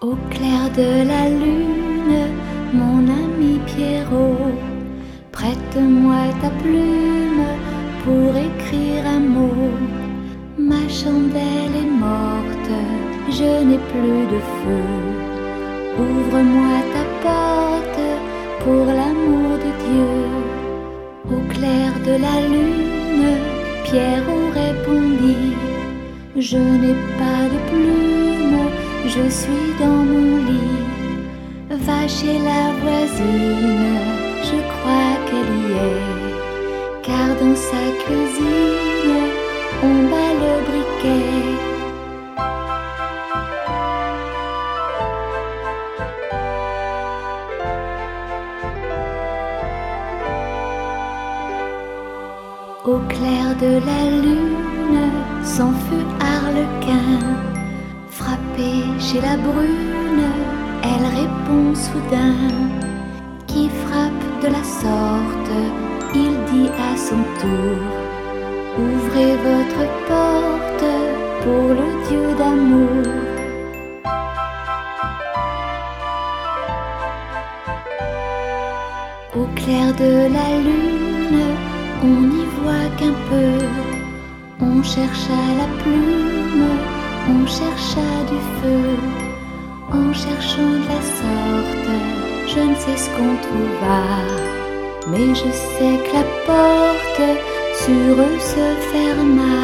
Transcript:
Au clair de la lune, mon ami Pierrot, prête-moi ta plume pour écrire un mot. Ma chandelle est morte, je n'ai plus de feu. Ouvre-moi ta porte pour l'amour de Dieu. Au clair de la lune, Pierrot répondit Je n'ai pas de plume, je suis dans mon lit. Va chez la voisine, je crois qu'elle y est. Car dans sa cuisine, on bat le briquet. Au clair de la lune, son feu harlequin, chez la brune, elle répond soudain. Qui frappe de la sorte, il dit à son tour, ouvrez votre porte pour le Dieu d'amour. Au clair de la lune, on n'y voit qu'un peu. On chercha la plume, on chercha du feu. En cherchant de la sorte, je ne sais ce qu'on trouva. Mais je sais que la porte sur eux se ferma.